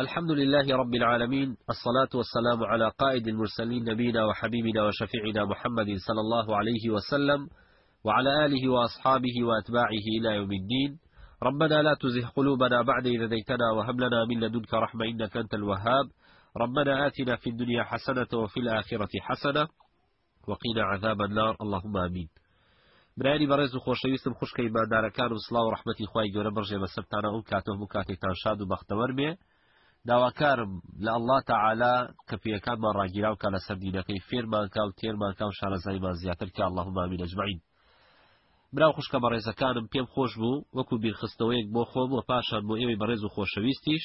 الحمد لله رب العالمين الصلاة والسلام على قائد المرسلين نبينا وحبيبنا وشفيعنا محمد صلى الله عليه وسلم وعلى آله وأصحابه وأتباعه إلى يوم الدين ربنا لا تزه قلوبنا بعد إذ ديتنا وهب لنا من لدنك رحمة إنك أنت الوهاب ربنا آتنا في الدنيا حسنة وفي الآخرة حسنة وقینا عذاب النار اللهم امین برایانی بەڕێز و خۆشەویستم خوشکە ئیماندارەکان و سڵاو ڕەحمەتی خوای گەورە بڕژێ بە سەرتانە ئەو کاتۆ هەموو کاتێکتان شاد و بەختەوەر بێ داواکارم لە ئەلله تەعالا کە پێیەکانمان ڕاگیراو کا لەسەر دینەکەی فێرمانکە و تێرمانکە و شارەزایمان زیاتر کە اللهم ئامین ئەجمعین برا خوشکە بەڕێزەکانم پێم خۆش بوو وەکو بیرخستنەوەیەک بۆ خۆم و پاشان بۆ ئێوەی بەڕێز و خۆشەویستیش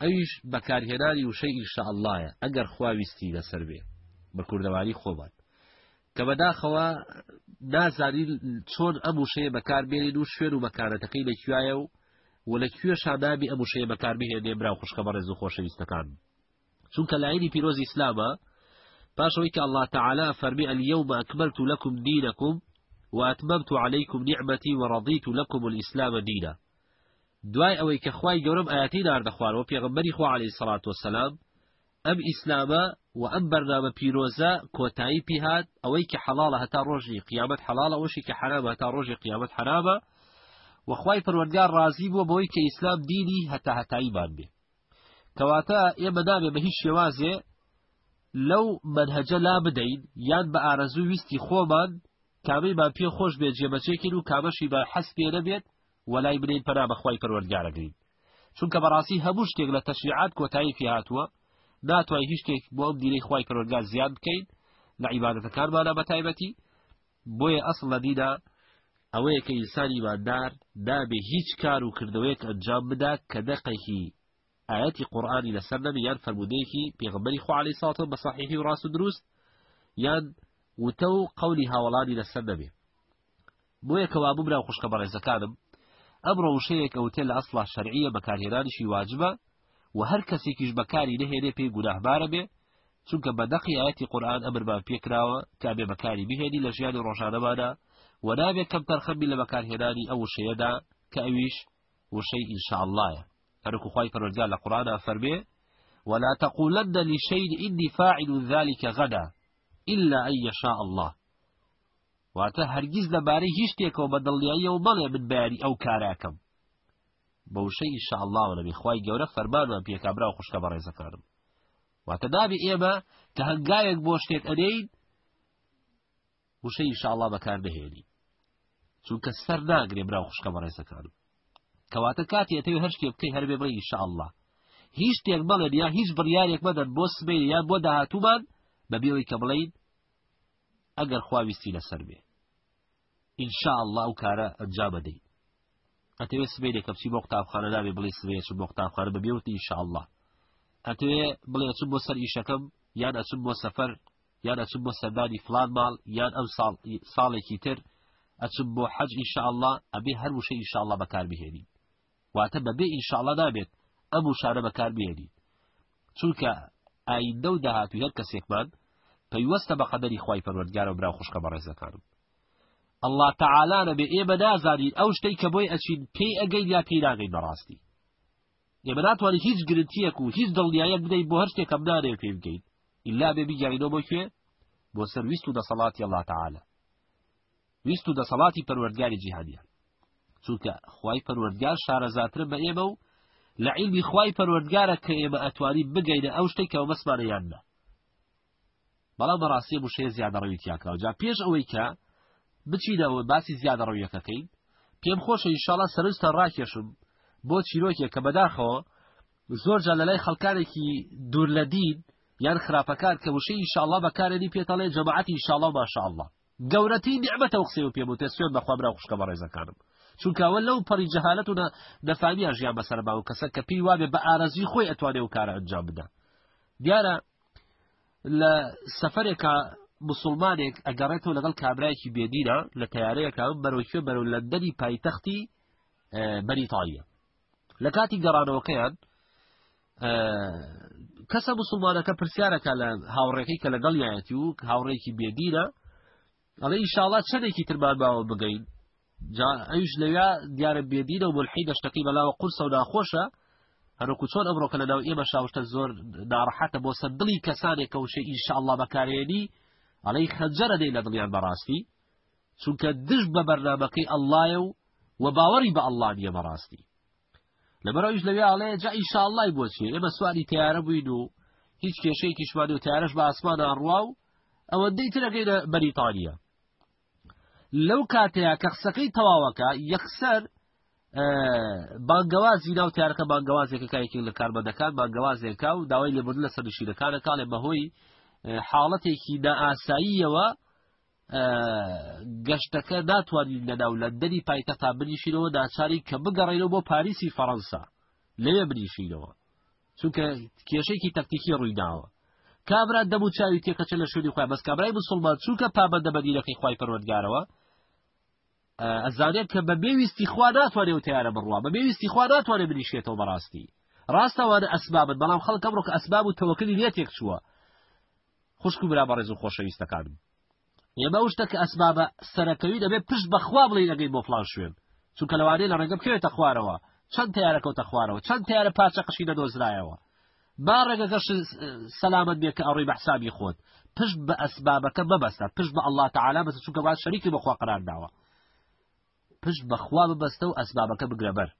ئەویش بەکارهێنانی وشەی ان شاء اللە یە ئەگەر خوا ویستی لەسەر بێ بە کوردەواری خۆمان کە بەداخەوە نازانین چۆن ئەم وشەیە بەکاربێنین و شوێن و مەکانەتەکەی لەکوایە و و لە کوێشا نابی ئەم وشەیە بەکاربهێنێ برا خوشکە بەڕێز و خۆشەویستەکان چونکە لایەنی پیرۆز ئیسلامە پاشەوەی کە الله تعالی فەرمی اليوم أكملت لكم دينكم وأتممت عليكم نعمتي ورضيت لكم الإسلام دينا دوای ئەوەی کە خوای گەورەم ئایەتەی ناردە خوارەوە پێغەمبەری خوا علیە سەلات وسلام ئەم ئیسلامە و ئەم بەرنامە پیرۆزە کۆتایی پیهات ئەوەی کە حەڵاڵە هەتا ڕۆژی قیامەت حەڵاڵە ئەوشی کە حرامە هەتا ڕۆژی قیامەت حرامە وەخوای پەروەرگار ڕازی بووە بەوەی کە ئیسلام دینی هەتا هەتایی بان بێ کەواتە ئێمە نابێ بە هیچ شێوازێ لەو منهجە لا بدەین یان بە ئارەزوو ویستی خۆمان کامەی با پێ خۆش بێت جێبەچێکین و کامەشی بە حەس پێ نەبێت وەلای منین پەنا بەخوای پەروەردگارەگرین چونکە بەڕاستی هەموو شتێک لە تەشریعات کۆتایی پێهاتووە ناتوای هیچ شتێک بۆ ئەم دینەی خوای پەروەردگار زیاد بکەین لە عیبادەتەکانمانە بەتایبەتی بۆیە ئەسڵ لە دینە ئەوەیە کە ئینسان ئیماندار نابێ هیچ کار و کردەوەیەک ئەنجام بدات کە دەقێکی ئاەتی قورآانی لەسەر نەبی یان فەرمودەیەکی پێغمبەری خوعالی ساڵتە بە صحیحی و ڕاست و دروست یان وتە و قولی هاوڵانی لەسەر نەبێ بۆیە کەوابوو برا و خوشکە بەڕێزەکانم ئەمڕۆ وشەیەک ئەوتێ لە ئەسڵا شەرعیە بەکارهێنانیشی واجبە و هەر کەسێکیش بەکاری نەهێنێ پێی گوناهبارە بێ چونکە بە دەقی ئاەتی قورآن ئەمرمان پێکراوە کە بێ بەکاری بهێنی لە ژیانی ڕۆژانەمانە و نابێ کەم تەرخەمی لە بەکارهێنانی ئەو وشەیەدا کە ئەویش وشەی ئینشاءاللهە هەرکو خی پەرۆزگار لە قورآە فەرمێ ولا تقولن لشيء إني فاعل ذلك غدا إلا أن يشاء الله واتە هەرگیز لەبارەی هیچ شتێکەوە بە دڵنیاییەوە مەڵێ من بەیانی ئەو کارەکەم بە وشەی ئینشاءاللەوە نەبێ خوای گەورە فەرمانمان پێکا برا و خوشکە بەڕێزەکانم واتە نابێ ئێمە کە هەنگاوێک بۆ شتێک ئەنین وشەی ئینشاءاللە بەکار نەهێنی چونکە سەر ناگرێ برا و خوشکە بەڕێزەکانم کەواتە کاتی ئەتەوێ هەر شتێ بکەی هەربێ بڵێ ئینشاءاللە هیچ شتێک بڵێن یا هیچ بڕیارێک مەدەن بۆ سبەی یان بۆ داهاتوومان بەبیەوەی کە بڵین ئەگەر خوا ویستی لەسەر بێ ان شاء اللە ئەو کارە ئەنجام ئەدەین ئەتەوێ سبەینێکە بچی بۆ قوتابخانە نابێ بڵێ سبەیە چ بۆ قوتابخانە بە بێوت ان شاء اللە ئەتەوێ بڵێ ئەچم بۆ سەر ئیشەکەم یان ئەچم بۆ سەفەر یان ئەچم بۆ سەردانی فلان ماڵ یان ئەم ساڵ ساڵێکی تر ئەچم بۆ حەج ان شاء اللە ئەبێ هەر وشە ان شاء اللە بەکاربهێنین واتە بە بێ ئینشاڵا نابێت ئەم وشانە بەکاربهێنی چونکە ئایندە و داهاتوی هەر کەسێکمان پەیوەستە بە قەدەری خوای پەروەردگارە و براو خوشکە بەڕێزەکانم الله تعالی نەبێ ئێمە نازانین ئەو شتەی کە بۆی ئەچین پێی ئەگەین یا پێی ناگەین بەڕاستی ئێمە ناتوانین هیچ گرنتیەک و هیچ دڵنیایەک بدەین بۆ هەر شتێکەم نانێ پێ بگەین ئللا بێ بگەینەوە بۆ کوێ بۆ سەرویست و دەسەڵاتی الله تعالی ویست و دەسەڵاتی پەروەردگاری جیهانیان چونکە خوای پەروەردگار شارەزاترە بە ئێمە و لە عیلمی خوای پەروەردگارە کە ئێمە ئەتوانی بگەینە ئەو شتێک کە بەسمانە یان نە بەڵام بەڕاستی بشێ زیادە ڕەوی تیاکراوە جا پێش ئەوەی کە بچینەوە باسی زیادە ڕەویەکەکەین پێم خۆشە ئینشاڵا سەرنجتان ڕاکێشم بۆ چیرۆکێک کە بەداخەوە زۆرجا لە لای خەڵکانێکی دوور لە دین یان خراپەکان کە وشەی ئینشاءڵا بەکارێنی پێتەڵێ جەماعەتی ئینشاءڵا ماشاءڵڵا گەورەتین نیعمەتە ئەو قسەیەو پێم وتت سوێن بەخوا برا و خوشکە بەڕێزەکانم چونکە ئەوە لەو پەڕی جەهالەت و نا نەفامیە ژیان بەسەر باو کەسە کە پێی وابێ بە ئارەزوی خۆی ئەتوانێ و کارە ئەنجام بدا دیارە لە سەفرێکە مسلمانێک ئەگەڕێتەوە لەگەڵ کابراایکی بێدینە لە تیارەیەکە بەرەوکوێ بەرەو لەندەری پایتەختی بەریتاالە لە کاتی گەڕانەوەکەیان کەسە مسلمانەکە پرسیارەکە لە هاوڕێکی کە لەگەڵ یایەتی و هاوڕێکی بێدینە ئەڵێ ئیشاڵا چەندێکی ترمان باوە بگەین جا ئەوش لەویا دیارە بێدینە و ملحی دەشتەکەی بەلاوە قورسە و ناخۆشە هەروکو چۆن ئەمڕۆکە لە ناو ئێمە شاوشتە زۆر ناڕەحەتە بۆ سەر دڵی کەسانێکەوشە ئیشاءله بەکارێنی ئەڵەی خەجەرە دەی لە دڵیان بەڕاستی چونکە دژ بە بەرنامەکەی اللە و وە باوەڕی بە اللە نیە بەڕاستی لەبەر ئەویش لەوێ ئاڵێ جا ئیشاءاللەی بۆ چیە ئێمە سواری تیارە بووین و هیچ کێشەیەکیشمان و تیارەش بە ئاسمان ئاڕوا و ئەوەندەی ترەگەینە بەریتانیا لەو کاتەیە کە قسەکەی تەواوەکە یەخسەر بانگەوازی ناو تارەکە بانگەوازێکەکایەکی لە کارمەندەکان بانگەوازێکا و داوای لێبوون لە سەرشیرەکانەکە لێ بەهۆی حاڵەتێکی نائاساییەوە گەشتەکە ناتوانین لە ناو لەندەنی پایتەختا بنیشینەوە ناچارین کە بگەڕێنەوە بۆ پاریسی فەڕەنسا لەوێ بنیشینەوە چونکە کێشێکی تەکتیکی ڕوویداوە کابرا دەم و چاوی تێکەچە لە شوێنی خۆی بەس کابرای مسلمان چووکە پابەندە بە دیرەکەی خی پەروەردگارەوە ئەزانێت کە بە بێویستی خوا ناتوانێت و تیارە بڕوا بە بێویستی خوا ناتوانێت بنیشێتەوە بەڕاستی ڕاستەوانە ئەسبابن بەڵام خەڵکەم ڕۆک ئەسباب و تەوەکلی لێ تێک چووە خوشک و برا بەڕێز و خۆشەویستەکانم ئێمە ئەو شتە کە ئەسبابە سەرەکەوی دەبێت پشت بەخوا بڵێ دەگەین بۆ فلان شوێن چونکە لەوانەیە لە ڕێگە بکەوێتە خوارەوە چەند تیارەکەوتە خوارەوە چەند تیارە پارچە قشی دەدۆزرایەوە با ڕێگەکە سەلامت بێ کە ئەڕی بەحسابی خۆت پشت بە ئەسبابەکە مەبەستە پشت بە ئەلله تعالا بەس چونکە باز شەریکی بەخوا قرار داوە پشت بە خوا ببەستە و ئەسبابەکە بگرە بەر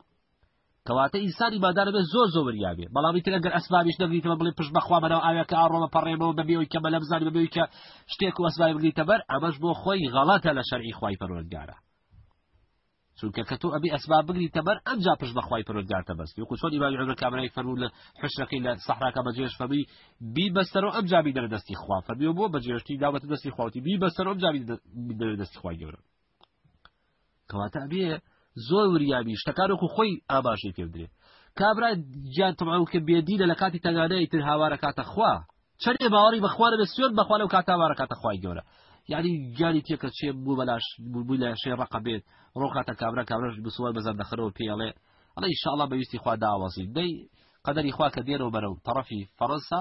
کەواتە ئینسانی بادارەبێ زۆر زۆر وریابێ بەڵامی تر ئەگەر ئەسبابیش نەگریتەوە بڵێ پشت بەخوا بەناو ئاوێکە ئاڕۆڵە پەڕێمەوە بەبێەوەی کە بەلەم زانی بەبێوی کە شتێک و ئەسبای بگریتە بەر ئەمەش بۆ خۆی غەڵەتە لە شەرعی خوای پەروەردگارە چونکە کە تۆ ئەبی ئەسباب بگریتە بەر ئەمجا پشت بەخوای پەروەردگارتە بەستی وکو چۆن ئیمامی عمر کامرای فەرموو لە حشرەکەی لە سەحراکە بەجێش فەرمی بی بەستەرەوە ئەمجا بیدەرە دەستی خوا فەرمیەوە بۆ بەجێشتی داوەتە دەستی خواوتی بی بەستەرەوە ئەمجا بیدەرە دەستی خوای گەورە کەواتە ئەبێ زۆر وریابی شتەکان وەکو خۆی ئاماژەی پێ بدرێت کابرا گیان تەماو کە بێدینە لە کاتی تەگانەی تر هاوارە کاتە خوا چەندێ باوەڕی بەخوارە بە سوێن بەخوارە و کاتاوارە کاتە خوای گەورە یعنی گیانی تێکە چێ بوو بەلاش بووی لە شێ ڕقە بێت ڕۆکاتە کابرا کابرش بسووار بەزار دەخەرەوە پێڵێ ئەڵە ئیشاڵا بەویستی خوا داوازی دەی قەدەری خوا کە دێرەوە بەرەو تەڕەفی فەڕەنسا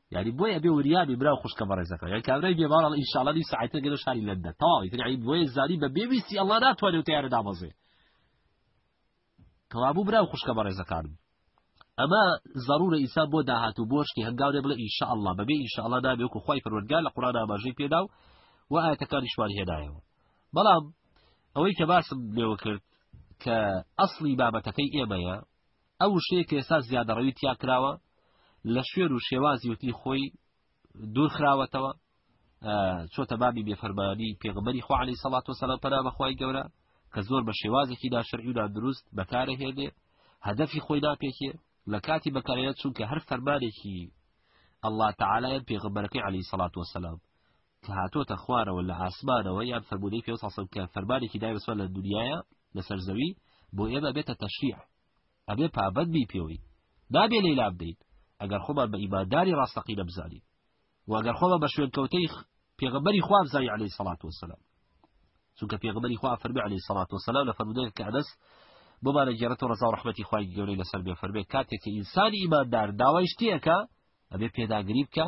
یاری بۆی ئەبێ وریابی برا خوشکە بەڕێزەکە یان کابرای بێ باڵ ئینشاڵا دی ساعتە گەرە شاری لەندە تەواوی تر یعنی بۆیە زاری بە بێ ویستی ئەڵا ناتوانێ و تیارە دابەزێ کەوابوو برا خوشکە بەڕێزەکانم ئەمە ضرورە ئیسا بۆ داهات و بۆشتی هەنگاورێ بڵێ ئینشاءله بەبێ ئینشاءله نابێ وکو خی پەروەگا لە قڕان ئاماژەی پێدا و و ئاەتەکانیشمان هێنایەوە بەڵام ئەوەی کە باسم لێوە کرد کە ئەسلی بابەتەکەی ئێمەیە ئەو وشەیە کە ئێستا زیادەڕەوی تیا کراوە لە شوێن و شێوازی وتنی خۆی دوور خراوەتەوە چۆتە بابی بێفەرمانی پێغمەری خوعالی سەڵات و سەلام پەنا بەخوای گەورە کە زۆر بە شێوازێکی ناشەرعی و نادروست بەکارە هێنێ هەدەفی خۆی ناپێکێ لە کاتی بەکارێت چونکە هەر فەرمانێکی الله تعالی پێغمبەرەکەی علی سەڵات وسلام کە هاتۆتە خوارەوە لە ئاسمانەوە یان فەرموودەی پێ ساسم کە فەرمانێکی دایبسوە لە دنیاە لەسەر زەوی بۆ ئێمە بێتە تەشریع ئەبێ پابەت بی پێوەی نابێ لەی لا بدەیت ئەگەر خۆمان بە ئیمانداری ڕاستەقی نەبزانی وەگەر خۆمە بە شوێن کەوتەی پێغەمبەری خواب زای عليهەی سەڵات وسلام چونکە پێغەمەری خوا فەرمی عليهەی سەڵات وسلام لە فەرمودێک کە ئەنەس بۆمانە گێرەت و ڕزا ڕحمەتی خوای گەورەی لەسەر بێ فەرمێ کاتێک کە ئینسانی ئیماندار داوای شتێکە ئەبێ پێداگری بکە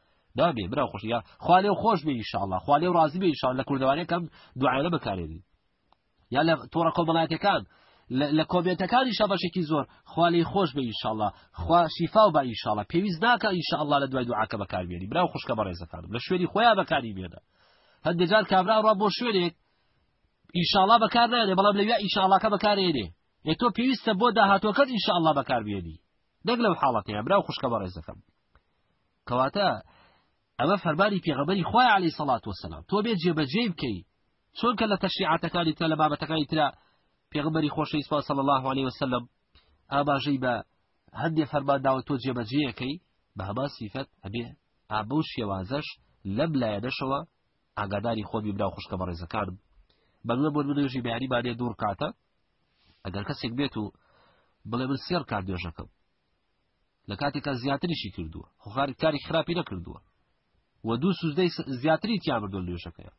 نابێ برا خۆشیا خوا لێو خۆش بێ ئینشاءاللە خوا لێو ڕازی بێ ئینشاءاللە لە کوردەوارەکەم دوعایە بەکارێنی یا لە تۆڕە کۆمەڵاتەکان لە کۆمێنتەکانی شەبەشێکی زۆر خوا لێی خۆش بێ ئینشاءاللە خوا شیفا و بە ئینشاءاللە پێویست ناکە ئینشاءاللە لە دوای دوعاکە بەکاربێنی برا و خوشکە بەڕێزەکانم لە شوێنی خۆیان بەکاری بێنە هەندێک جار کابرا ڕا بۆ شوێنێک ئینشاءاللە بەکار نایێنێ بەڵام لەویا ئینشاءاللەکە بەکارێنێ لە تۆ پێویستە بۆ داهاتوەکەت ئینشاءاللە بەکاربێنی نەک لەم حاڵەتەیە برا و خوشکە بەڕێزەکەم کەواتە ئەمە فەرمانی پێغەمەری خوای علی سەڵات وسلام تۆ بێ جێبەجێ بکەی چۆنکە لە تەشیعاتەکانی ترە لە بابەتەکانی ترە پێغمبەری خۆشەویست صلی الله عليه وسلم ئاماژەی بە هەندێ فەرمان داوە تۆ جێبەجێەکەی بە هەمان سیفەت ئەبێ ئابە و شێوازەش لەم لایەنەشەوە ئاگاداری خۆمی برا خوشکە بەڕێزەکانم بەگوێ بۆ منێژی بیاریمانێ دوور کاتە ئەگەر کەسێک بێت و بڵێ من سێر کار نوێژەکەم لە کاتێکا زیاتریشی کردووە خوخار کاری خراپی نەکردووە و دوو سوزدەی زیاتری تیابردۆ نوێژەکەیە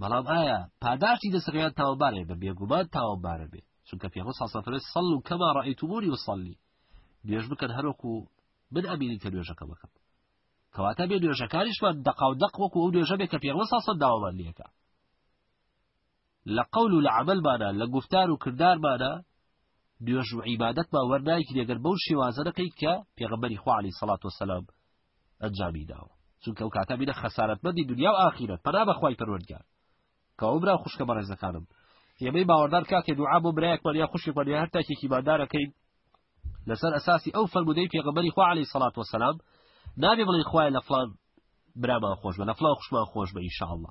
بەڵام ئایا پاداشتی دەسەکەیان تاوەبارێ بە بێگومان تاوەبارە بێ چونکە پێ ساسەفرێ سەڵ و کەما ڕای تووری و سەلی نوێژ بکەن هەرۆکو من ئەبیری کە نوێژەکە بکەم کەواتە بێ نوێژەکانیشمان دەقاو دەق وەکو ئەو نوێژە بێ کە پێوە ساسە داوامان لەکە لە قەول و لە عەمەلمانا، لە گوفتار و کردارمانا، نوێژ و عیبادەتمان وەرناگیرێ گەر بەو شێوازە نەکەین کە پێغەمبەری خوا علیە سەڵات وەسەلام ئەنجامی داوە چونکە ئەو کاتە بینە خەسارەتمەندی دنیا و ئاخیرەت پەنا بەخوای پەروەردگار کەەوە برا خوشکە بەڕێزەکانم ئێمەی باوەدار کاکێ دوعا بۆ برایەکمان یا خوشکمان یا هەر تاکێکی باندارەکەین لەسەر ئەساسی ئەو فەرمودەی پێغەمبەری خوا علی سەڵات وسلام نابێ بڵێ خوای لە فلان برامان خۆش بە لە فلان خوشمان خۆش بە ئیشاءله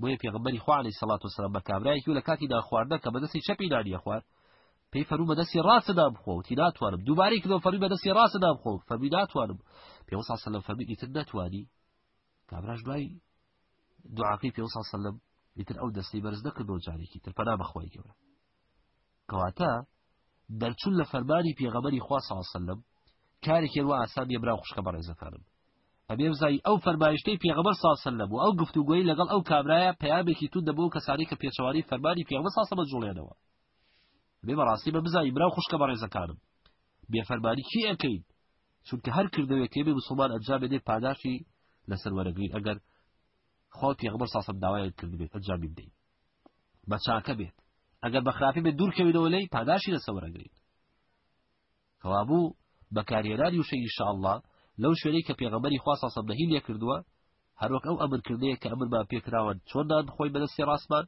بۆیە پێغەمبەری خوا عەلەیهی سەڵات وەسەلام بە کابرایەکی و لە کاتی نانخواردنە کە بە دەستی چەپی نانی ئەخوارد پێی فەرموو بە دەستی ڕاستە نان بخۆ وتی ناتوانم دووبارەی کردەوە فەرمی بە دەستی ڕاستە نان بخۆ فەرمی ناتوانم پێوە سا سەلم فەرمی ئیتر نەتوانی کابراش دوای دوعاکەی پێوە سا سەلم ئیتر ئەو دەستی بەرز نەکردەوە جارێکی تر پەنا بەخوای گەورە کەواتە دەرچون لە فەرمانی پێغەمبەری خوا صلی الله علیه وسلم کارێکی وا ئاسان نیە برا خوشکە بەڕێزەکانم ئەبێ بزای ئەو فەرمایشتەی پێغەمبەر صلی الله علیه وسلم و ئەو گفتوگۆی لەگەڵ ئەو کابرایە پیامێکی تو دەبەوە کەسانی کە پێچەوانەی فەرمانی پێغەمبەر صلی الله علیه وسلم جوڵێنەوە بێ بەڕاستی بە بزای برا خوشکە بەڕێزەکانم بێ فەرمانی کی ئەکەین چونکە هەر کردەوەێکی بێ مسلمان ئەنجام بێ پاداشی لەسەر وەرەگرین ئەگەر خۆ پێغەمبەر صلی الله علیه وسلم داوایان کردبێت ئەنجامی بدەین بەچاکە بێت ئەگەر بەخراپی بێت دوورکەوینەوە لەی پاداشی لەسە وەرەگرین کەوابوو بەکارهێنانی وشە ئینشاءاللە لەو شوێنەی کە پێغەمبەری خوا ساسەم نەهی لێ کردووە هەروەک ئەو ئەمرکردەیە کە ئەمرمان پێکراوە چۆن نان بخۆی بەدەستی ڕاستمان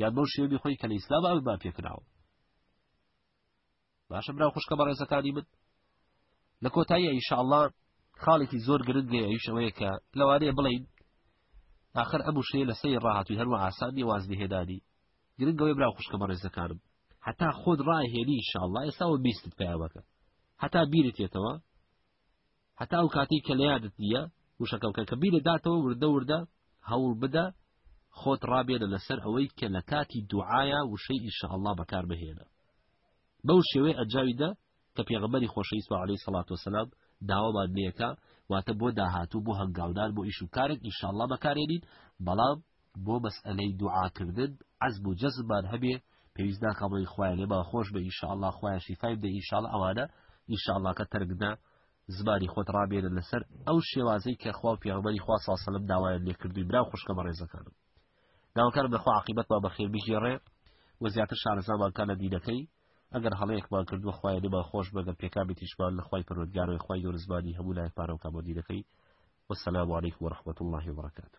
یان بەو شێوی خۆی کە لە ئیسلام ئەمرمان پێکراوە باشە برا خوشکە بەڕێزەکانی من لە کۆتایی ئیشاءله خاڵێکی زۆر گرنگێ ئەویش ئەوەیە کە لەوانەیە بڵین آخر ئەم شێ لە سەی ڕاهاتوی هەروە ئاسانی واز بهێنانی گرنگەوەی برا خوشکە بەڕێزەکانم هەتا خۆت ڕاهێنی ئیشاءله ئێستا و بیستت پیاوەکە هەتا بیرت یەتەوە هەتا ئەو کاتەی کە لەیادت نییە وشەکە بکە کە بیرە داتەوە وردە وردە هەوڵ بدە خۆت ڕابێنە لەسەر ئەوەی کە لە کاتی دوعاە وشەی ئیشەله بەکار بهێنە بەو شێوەی ئەنجاویدا کە پێغمەری خۆشەویست عليهەی سەڵات وسلام داوامان لەکە واتە بۆ داهاتوو بۆ هەنگاودار بۆ ئیش و کارێک ئیشەله بەکارێنین بەڵام بۆ مەسئەلەی دوعا کردن عەزم و جەزممان هەبێ پێویست ناکا بڵێین خوایە لێمان خۆش بە ان شاءاللە خوایە شیفای بدە ان شاءاللە ئەوانە ان شاءاللەکە تەرک دە زمانی خۆت ڕابێنە لەسەر ئەو شێوازەی کە خوا و پێغەمبەری خوا صلی الله علیه وسلم داوایان لێکردووی برا و خوشکە بەڕێزەکانم داواکارم لە خوا عاقبەتمان بەخێر بگێڕێ و زیاتر شارەزامان کە لە دینەکەی ئەگەر هەڵەیەکمان کردووە خوای لێمان خۆش بەگەر پێکابێ تیشمان لە خوای پەروەردگارەوەی خوای گەورە زمانی هەموو لایەک پارە و کامۆدینەکەی والسلام عليكم ورحمة الله وبركاته